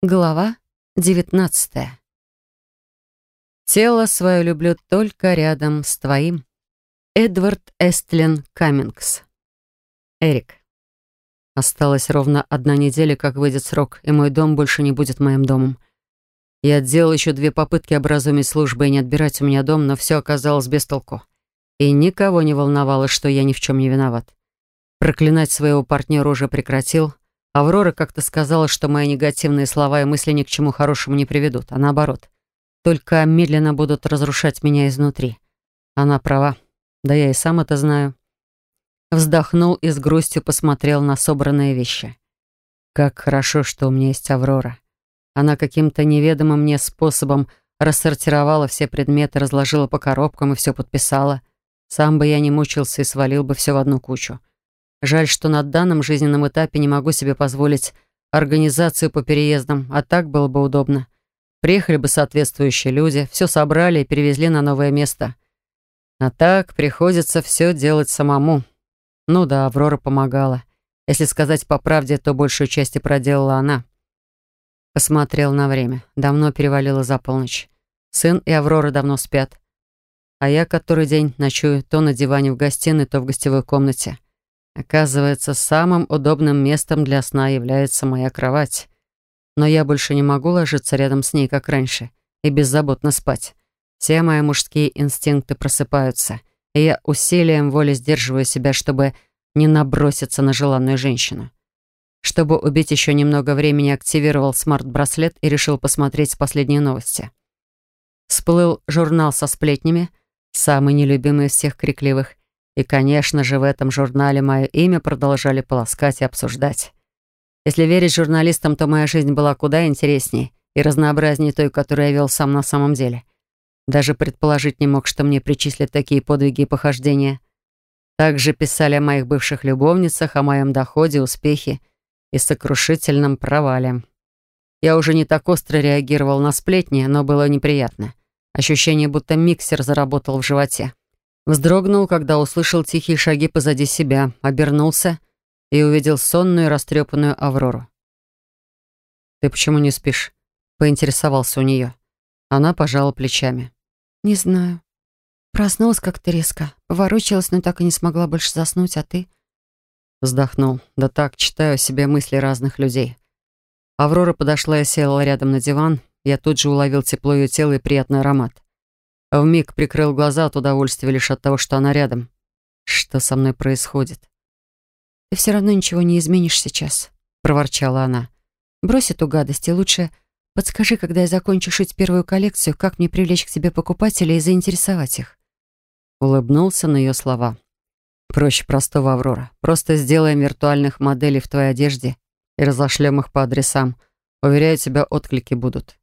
Глава 19 Тело свое люблю только рядом с твоим. Эдвард Эстлин Каммингс. Эрик. Осталась ровно одна неделя, как выйдет срок, и мой дом больше не будет моим домом. Я делал еще две попытки образумить службы и не отбирать у меня дом, но все оказалось без толку. И никого не волновало, что я ни в чем не виноват. Проклинать своего партнера уже прекратил, Аврора как-то сказала, что мои негативные слова и мысли ни к чему хорошему не приведут, а наоборот, только медленно будут разрушать меня изнутри. Она права. Да я и сам это знаю. Вздохнул и с грустью посмотрел на собранные вещи. Как хорошо, что у меня есть Аврора. Она каким-то неведомым мне способом рассортировала все предметы, разложила по коробкам и все подписала. Сам бы я не мучился и свалил бы все в одну кучу. Жаль, что на данном жизненном этапе не могу себе позволить организацию по переездам, а так было бы удобно. Приехали бы соответствующие люди, все собрали и перевезли на новое место. А так приходится все делать самому. Ну да, Аврора помогала. Если сказать по правде, то большую часть и проделала она. Посмотрел на время. Давно перевалило за полночь. Сын и Аврора давно спят. А я который день ночую то на диване в гостиной, то в гостевой комнате. Оказывается, самым удобным местом для сна является моя кровать. Но я больше не могу ложиться рядом с ней, как раньше, и беззаботно спать. Все мои мужские инстинкты просыпаются, и я усилием воли сдерживаю себя, чтобы не наброситься на желанную женщину. Чтобы убить еще немного времени, активировал смарт-браслет и решил посмотреть последние новости. Всплыл журнал со сплетнями, самый нелюбимый из всех крикливых, и, конечно же, в этом журнале мое имя продолжали полоскать и обсуждать. Если верить журналистам, то моя жизнь была куда интереснее и разнообразнее той, которую я вел сам на самом деле. Даже предположить не мог, что мне причислят такие подвиги и похождения. Также писали о моих бывших любовницах, о моем доходе, успехе и сокрушительном провале. Я уже не так остро реагировал на сплетни, но было неприятно. Ощущение, будто миксер заработал в животе. Вздрогнул, когда услышал тихие шаги позади себя, обернулся и увидел сонную растрепанную Аврору. «Ты почему не спишь?» — поинтересовался у нее. Она пожала плечами. «Не знаю. Проснулась как-то резко. Поворочилась, но так и не смогла больше заснуть, а ты?» Вздохнул. Да так, читаю себе мысли разных людей. Аврора подошла и села рядом на диван. Я тут же уловил тепло ее тела и приятный аромат. А вмиг прикрыл глаза от удовольствия лишь от того, что она рядом. Что со мной происходит? «Ты все равно ничего не изменишь сейчас», — проворчала она. «Брось эту гадость и лучше подскажи, когда я закончу шить первую коллекцию, как мне привлечь к себе покупателей и заинтересовать их». Улыбнулся на ее слова. «Проще простого, Аврора. Просто сделаем виртуальных моделей в твоей одежде и разошлем их по адресам. Уверяю тебя, отклики будут».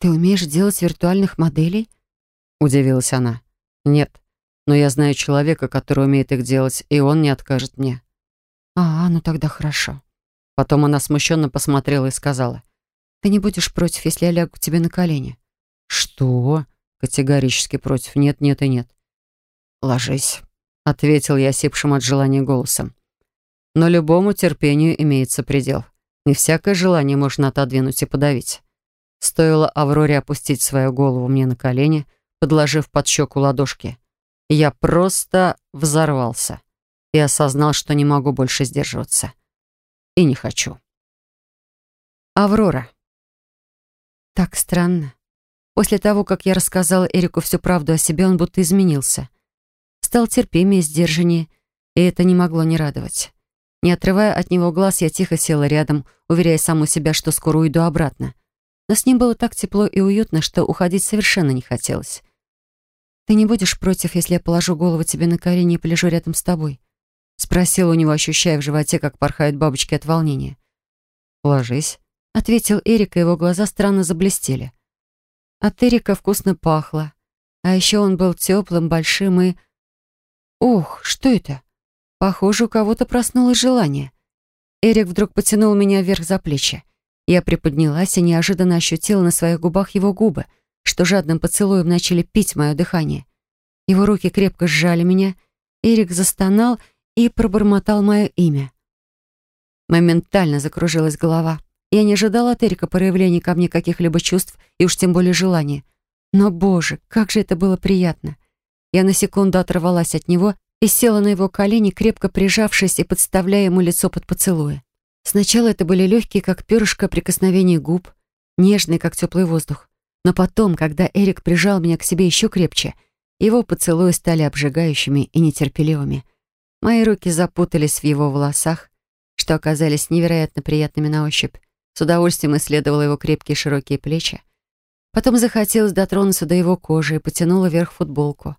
«Ты умеешь делать виртуальных моделей?» Удивилась она. Нет, но я знаю человека, который умеет их делать, и он не откажет мне. А, ну тогда хорошо. Потом она смущенно посмотрела и сказала. Ты не будешь против, если я лягу к тебе на колени? Что? Категорически против. Нет, нет и нет. Ложись, ответил я сипшим от желания голосом. Но любому терпению имеется предел. Не всякое желание можно отодвинуть и подавить. Стоило Авроре опустить свою голову мне на колени — подложив под щеку ладошки. Я просто взорвался и осознал, что не могу больше сдерживаться. И не хочу. Аврора. Так странно. После того, как я рассказала Эрику всю правду о себе, он будто изменился. Стал терпимее, сдержаннее, и это не могло не радовать. Не отрывая от него глаз, я тихо села рядом, уверяя саму себя, что скоро уйду обратно. Но с ним было так тепло и уютно, что уходить совершенно не хотелось. «Ты не будешь против, если я положу голову тебе на колени и полежу рядом с тобой?» Спросила у него, ощущая в животе, как порхают бабочки от волнения. «Ложись», — ответил Эрик, и его глаза странно заблестели. От Эрика вкусно пахло. А еще он был теплым, большим и... Ух, что это? Похоже, у кого-то проснулось желание. Эрик вдруг потянул меня вверх за плечи. Я приподнялась и неожиданно ощутила на своих губах его губы — что жадным поцелуем начали пить мое дыхание. Его руки крепко сжали меня, Эрик застонал и пробормотал мое имя. Моментально закружилась голова. Я не ожидала от Эрика проявления ко мне каких-либо чувств и уж тем более желания. Но, боже, как же это было приятно. Я на секунду оторвалась от него и села на его колени, крепко прижавшись и подставляя ему лицо под поцелуи. Сначала это были легкие, как перышко, прикосновения губ, нежные, как теплый воздух. Но потом, когда Эрик прижал меня к себе еще крепче, его поцелуи стали обжигающими и нетерпеливыми. Мои руки запутались в его волосах, что оказались невероятно приятными на ощупь. С удовольствием исследовала его крепкие широкие плечи. Потом захотелось дотронуться до его кожи и потянула вверх футболку.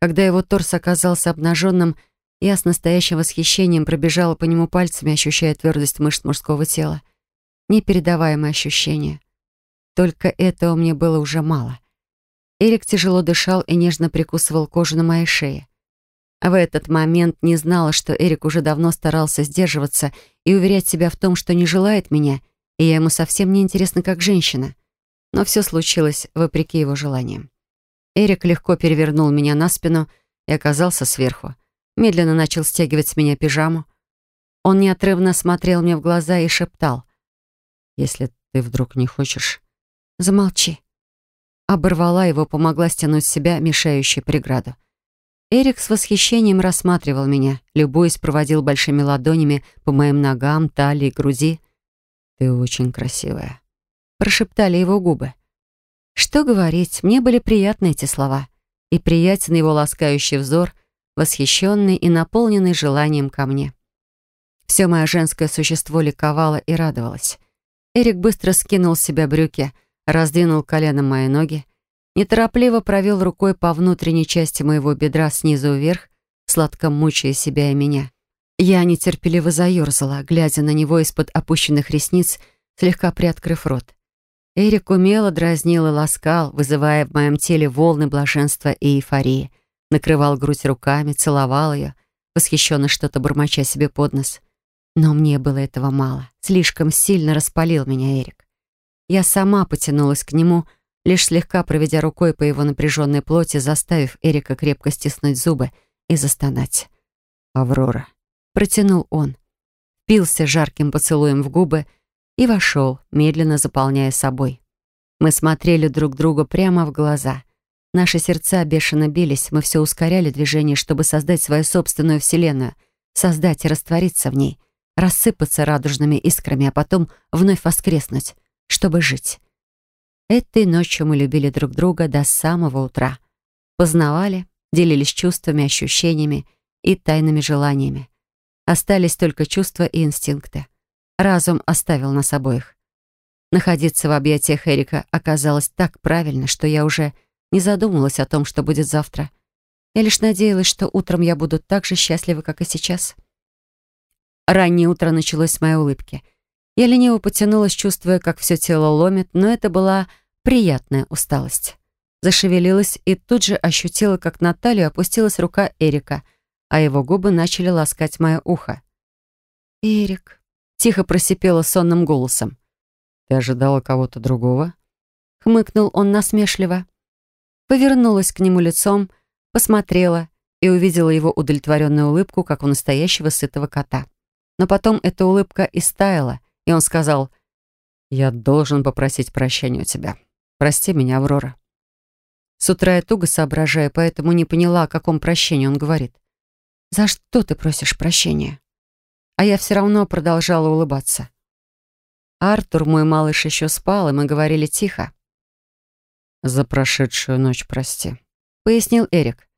Когда его торс оказался обнаженным, я с настоящим восхищением пробежала по нему пальцами, ощущая твердость мышц мужского тела. Непередаваемое ощущение. Только этого мне было уже мало. Эрик тяжело дышал и нежно прикусывал кожу на моей шее. В этот момент не знала, что Эрик уже давно старался сдерживаться и уверять себя в том, что не желает меня, и я ему совсем не интересна как женщина. Но все случилось вопреки его желаниям. Эрик легко перевернул меня на спину и оказался сверху. Медленно начал стягивать с меня пижаму. Он неотрывно смотрел мне в глаза и шептал. «Если ты вдруг не хочешь...» «Замолчи». Оборвала его, помогла стянуть с себя мешающую преграду. Эрик с восхищением рассматривал меня, любуясь, проводил большими ладонями по моим ногам, талии, груди. «Ты очень красивая», — прошептали его губы. Что говорить, мне были приятны эти слова. И приятен его ласкающий взор, восхищенный и наполненный желанием ко мне. Все мое женское существо ликовало и радовалось. Эрик быстро скинул с себя брюки, раздвинул коленом мои ноги, неторопливо провел рукой по внутренней части моего бедра снизу вверх, сладко мучая себя и меня. Я нетерпеливо заерзала, глядя на него из-под опущенных ресниц, слегка приоткрыв рот. Эрик умело дразнил и ласкал, вызывая в моем теле волны блаженства и эйфории. Накрывал грудь руками, целовал ее, восхищенно что-то бормоча себе под нос. Но мне было этого мало. Слишком сильно распалил меня Эрик. Я сама потянулась к нему, — лишь слегка проведя рукой по его напряженной плоти, заставив Эрика крепко стиснуть зубы и застонать. «Аврора», — протянул он, впился жарким поцелуем в губы и вошел, медленно заполняя собой. Мы смотрели друг другу прямо в глаза. Наши сердца бешено бились, мы все ускоряли движение, чтобы создать свою собственную вселенную, создать и раствориться в ней, рассыпаться радужными искрами, а потом вновь воскреснуть, чтобы жить. Этой ночью мы любили друг друга до самого утра. Познавали, делились чувствами, ощущениями и тайными желаниями. Остались только чувства и инстинкты. Разум оставил нас обоих. Находиться в объятиях Эрика оказалось так правильно, что я уже не задумывалась о том, что будет завтра. Я лишь надеялась, что утром я буду так же счастлива, как и сейчас. Раннее утро началось с моей улыбки. Я лениво потянулась, чувствуя, как все тело ломит, но это была приятная усталость. Зашевелилась и тут же ощутила, как на талию опустилась рука Эрика, а его губы начали ласкать мое ухо. «Эрик», — тихо просипела сонным голосом. «Ты ожидала кого-то другого?» Хмыкнул он насмешливо. Повернулась к нему лицом, посмотрела и увидела его удовлетворенную улыбку, как у настоящего сытого кота. Но потом эта улыбка истаяла, и он сказал, «Я должен попросить прощения у тебя. Прости меня, Аврора». С утра я туго соображаю, поэтому не поняла, о каком прощении он говорит. «За что ты просишь прощения?» А я все равно продолжала улыбаться. Артур, мой малыш, еще спал, и мы говорили тихо. «За прошедшую ночь прости», — пояснил Эрик.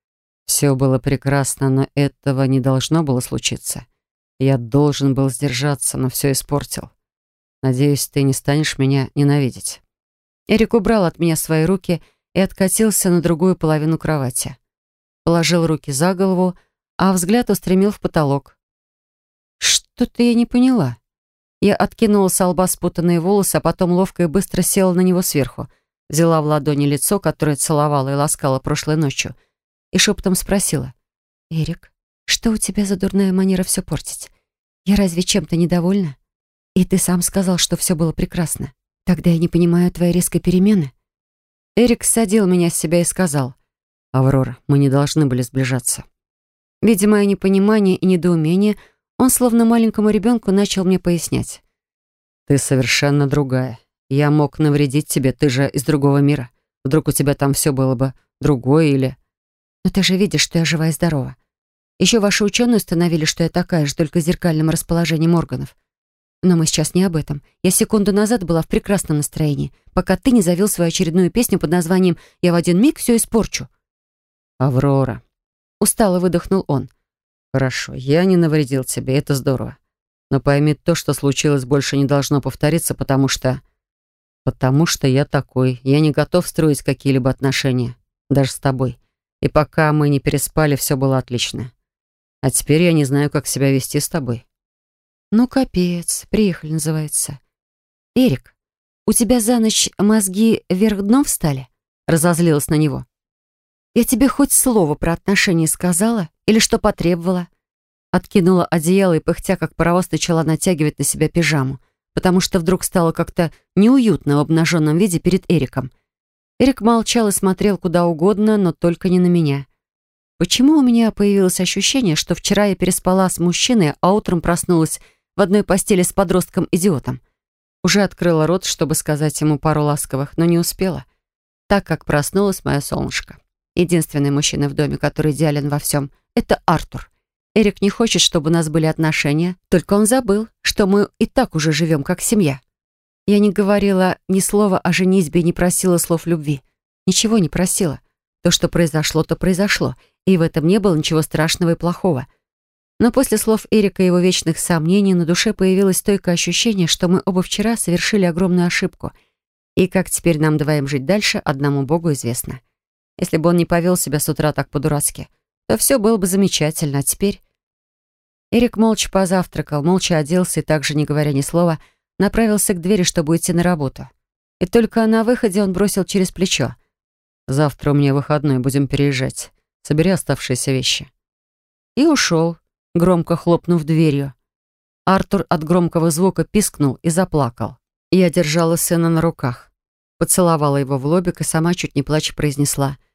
«Все было прекрасно, но этого не должно было случиться. Я должен был сдержаться, но все испортил. Надеюсь, ты не станешь меня ненавидеть». Эрик убрал от меня свои руки и откатился на другую половину кровати. Положил руки за голову, а взгляд устремил в потолок. Что-то я не поняла. Я откинула с лба спутанные волосы, а потом ловко и быстро села на него сверху, взяла в ладони лицо, которое целовала и ласкала прошлой ночью, и шепотом спросила. «Эрик, что у тебя за дурная манера все портить? Я разве чем-то недовольна? И ты сам сказал, что все было прекрасно». Тогда я не понимаю твоей резкой перемены. Эрик садил меня с себя и сказал, «Аврора, мы не должны были сближаться». Видя мое непонимание и недоумение, он, словно маленькому ребенку, начал мне пояснять. Ты совершенно другая. Я мог навредить тебе, ты же из другого мира. Вдруг у тебя там все было бы другое или... Но ты же видишь, что я жива и здорова. Еще ваши ученые установили, что я такая же, только зеркальным расположением органов. Но мы сейчас не об этом. Я секунду назад была в прекрасном настроении, пока ты не завел свою очередную песню под названием «Я в один миг все испорчу». «Аврора», — устало выдохнул он. «Хорошо, я не навредил тебе, это здорово. Но пойми, то, что случилось, больше не должно повториться, потому что... Потому что я такой. Я не готов строить какие-либо отношения, даже с тобой. И пока мы не переспали, все было отлично. А теперь я не знаю, как себя вести с тобой». «Ну, капец, приехали, называется». «Эрик, у тебя за ночь мозги вверх дном встали?» Разозлилась на него. «Я тебе хоть слово про отношения сказала? Или что потребовала?» Откинула одеяло и, пыхтя, как паровоз, начала натягивать на себя пижаму, потому что вдруг стало как-то неуютно в обнаженном виде перед Эриком. Эрик молчал и смотрел куда угодно, но только не на меня. Почему у меня появилось ощущение, что вчера я переспала с мужчиной, а утром проснулась в одной постели с подростком-идиотом? Уже открыла рот, чтобы сказать ему пару ласковых, но не успела, так как проснулась моя солнышко. Единственный мужчина в доме, который идеален во всем, это Артур. Эрик не хочет, чтобы у нас были отношения, только он забыл, что мы и так уже живем как семья. Я не говорила ни слова о женитьбе, не просила слов любви. Ничего не просила. То, что произошло, то произошло, и в этом не было ничего страшного и плохого. Но после слов Эрика и его вечных сомнений на душе появилось стойкое ощущение, что мы оба вчера совершили огромную ошибку. И как теперь нам двоим жить дальше, одному Богу известно. Если бы он не повел себя с утра так по-дурацки — то все было бы замечательно. А теперь... Эрик молча позавтракал, молча оделся и также, не говоря ни слова, направился к двери, чтобы уйти на работу. И только на выходе он бросил через плечо. «Завтра у меня выходной, будем переезжать. Собери оставшиеся вещи». И ушел, громко хлопнув дверью. Артур от громкого звука пискнул и заплакал. Я держала сына на руках, поцеловала его в лобик и сама чуть не плача произнесла —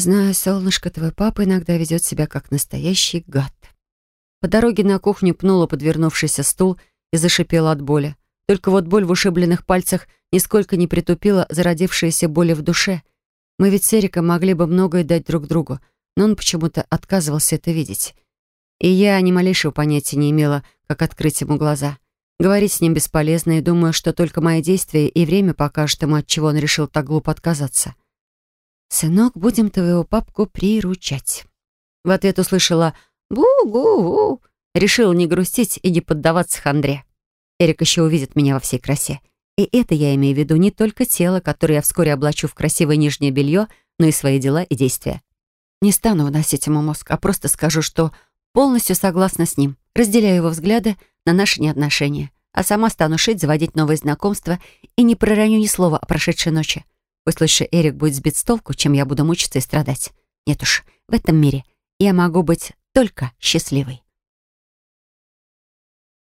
Знаю, солнышко, твой папа иногда ведет себя как настоящий гад. По дороге на кухню пнула подвернувшийся стул и зашипела от боли. Только вот боль в ушибленных пальцах нисколько не притупила зародившиеся боли в душе. Мы ведь с Эриком могли бы многое дать друг другу, но он почему-то отказывался это видеть. И я ни малейшего понятия не имела, как открыть ему глаза. Говорить с ним бесполезно, и думаю, что только мои действия и время покажут ему, от чего он решил так глупо отказаться. «Сынок, будем твоего папку приручать». В ответ услышала «Бу-гу-гу». Решила не грустить и не поддаваться хандре. Эрик еще увидит меня во всей красе. И это я имею в виду не только тело, которое я вскоре облачу в красивое нижнее белье, но и свои дела и действия. Не стану выносить ему мозг, а просто скажу, что полностью согласна с ним, разделяю его взгляды на наши неотношения, а сама стану шить, заводить новые знакомства и не пророню ни слова о прошедшей ночи. Пусть лучше Эрик будет сбит с толку, чем я буду мучиться и страдать. Нет уж, в этом мире я могу быть только счастливой.